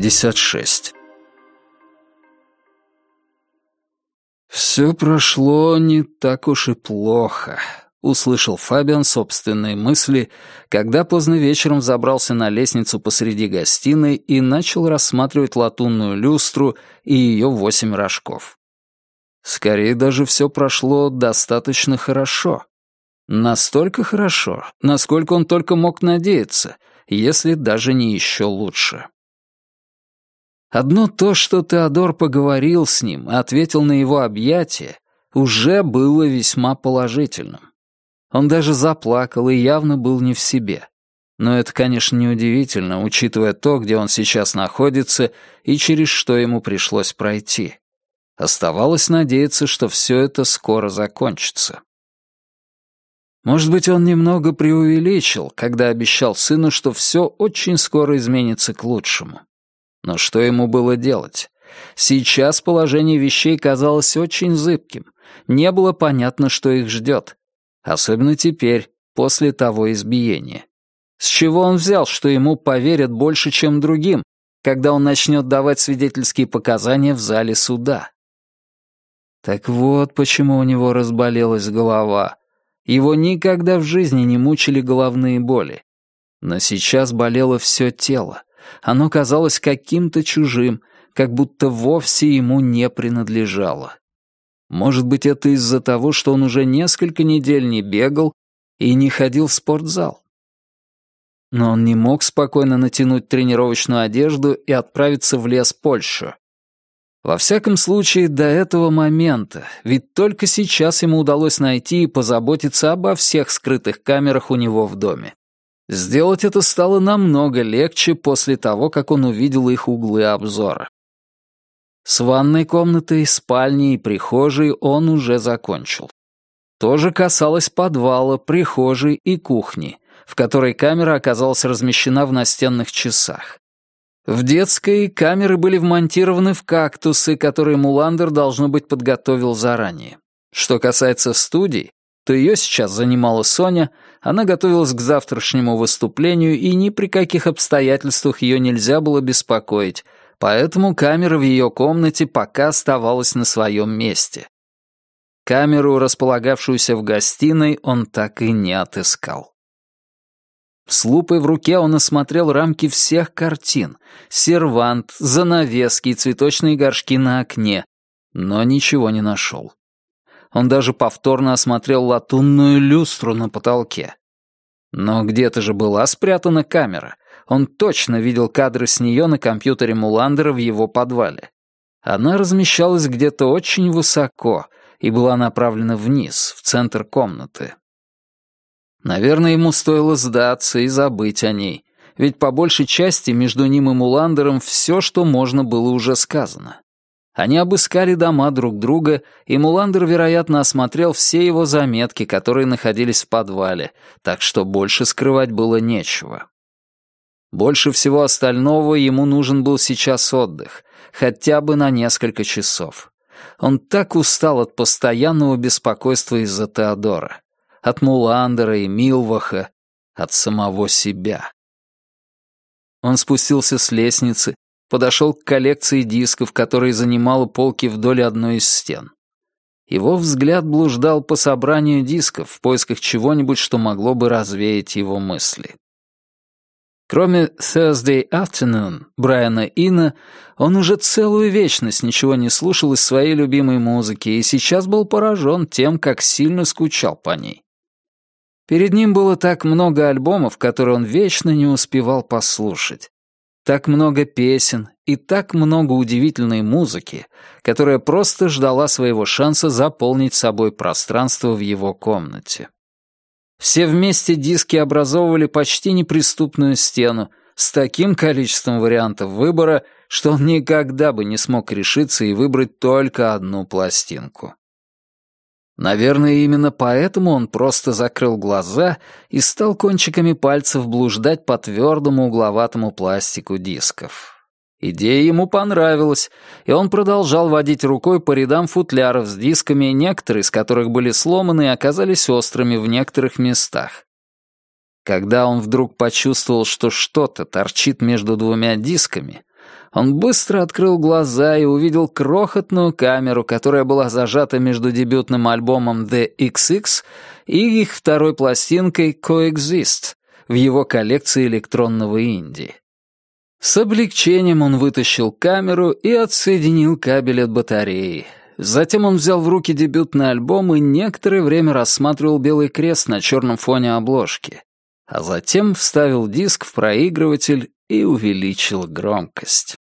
56. «Все прошло не так уж и плохо», — услышал Фабиан собственные мысли, когда поздно вечером забрался на лестницу посреди гостиной и начал рассматривать латунную люстру и ее восемь рожков. Скорее даже все прошло достаточно хорошо. Настолько хорошо, насколько он только мог надеяться, если даже не еще лучше. Одно то, что Теодор поговорил с ним и ответил на его объятие, уже было весьма положительным. Он даже заплакал и явно был не в себе. Но это, конечно, неудивительно, учитывая то, где он сейчас находится и через что ему пришлось пройти. Оставалось надеяться, что все это скоро закончится. Может быть, он немного преувеличил, когда обещал сыну, что все очень скоро изменится к лучшему. Но что ему было делать? Сейчас положение вещей казалось очень зыбким. Не было понятно, что их ждет. Особенно теперь, после того избиения. С чего он взял, что ему поверят больше, чем другим, когда он начнет давать свидетельские показания в зале суда? Так вот почему у него разболелась голова. Его никогда в жизни не мучили головные боли. Но сейчас болело все тело. Оно казалось каким-то чужим, как будто вовсе ему не принадлежало. Может быть, это из-за того, что он уже несколько недель не бегал и не ходил в спортзал. Но он не мог спокойно натянуть тренировочную одежду и отправиться в лес Польшу. Во всяком случае, до этого момента, ведь только сейчас ему удалось найти и позаботиться обо всех скрытых камерах у него в доме. Сделать это стало намного легче после того, как он увидел их углы обзора. С ванной комнатой, спальней и прихожей он уже закончил. То же касалось подвала, прихожей и кухни, в которой камера оказалась размещена в настенных часах. В детской камеры были вмонтированы в кактусы, которые Муландер, должно быть, подготовил заранее. Что касается студий, то ее сейчас занимала Соня, она готовилась к завтрашнему выступлению, и ни при каких обстоятельствах ее нельзя было беспокоить, поэтому камера в ее комнате пока оставалась на своем месте. Камеру, располагавшуюся в гостиной, он так и не отыскал. С лупой в руке он осмотрел рамки всех картин, сервант, занавески и цветочные горшки на окне, но ничего не нашел. Он даже повторно осмотрел латунную люстру на потолке. Но где-то же была спрятана камера. Он точно видел кадры с нее на компьютере Муландера в его подвале. Она размещалась где-то очень высоко и была направлена вниз, в центр комнаты. Наверное, ему стоило сдаться и забыть о ней, ведь по большей части между ним и Муландером все, что можно, было уже сказано. Они обыскали дома друг друга, и Муландер, вероятно, осмотрел все его заметки, которые находились в подвале, так что больше скрывать было нечего. Больше всего остального ему нужен был сейчас отдых, хотя бы на несколько часов. Он так устал от постоянного беспокойства из-за Теодора, от Муландера и Милваха, от самого себя. Он спустился с лестницы, подошел к коллекции дисков, которые занимала полки вдоль одной из стен. Его взгляд блуждал по собранию дисков в поисках чего-нибудь, что могло бы развеять его мысли. Кроме Thursday Afternoon Брайана Ина, он уже целую вечность ничего не слушал из своей любимой музыки и сейчас был поражен тем, как сильно скучал по ней. Перед ним было так много альбомов, которые он вечно не успевал послушать. Так много песен и так много удивительной музыки, которая просто ждала своего шанса заполнить собой пространство в его комнате. Все вместе диски образовывали почти неприступную стену с таким количеством вариантов выбора, что он никогда бы не смог решиться и выбрать только одну пластинку. Наверное, именно поэтому он просто закрыл глаза и стал кончиками пальцев блуждать по твердому угловатому пластику дисков. Идея ему понравилась, и он продолжал водить рукой по рядам футляров с дисками, некоторые из которых были сломаны и оказались острыми в некоторых местах. Когда он вдруг почувствовал, что что-то торчит между двумя дисками, Он быстро открыл глаза и увидел крохотную камеру, которая была зажата между дебютным альбомом The XX и их второй пластинкой Coexist в его коллекции электронного инди. С облегчением он вытащил камеру и отсоединил кабель от батареи. Затем он взял в руки дебютный альбом и некоторое время рассматривал белый крест на черном фоне обложки, а затем вставил диск в проигрыватель и увеличил громкость.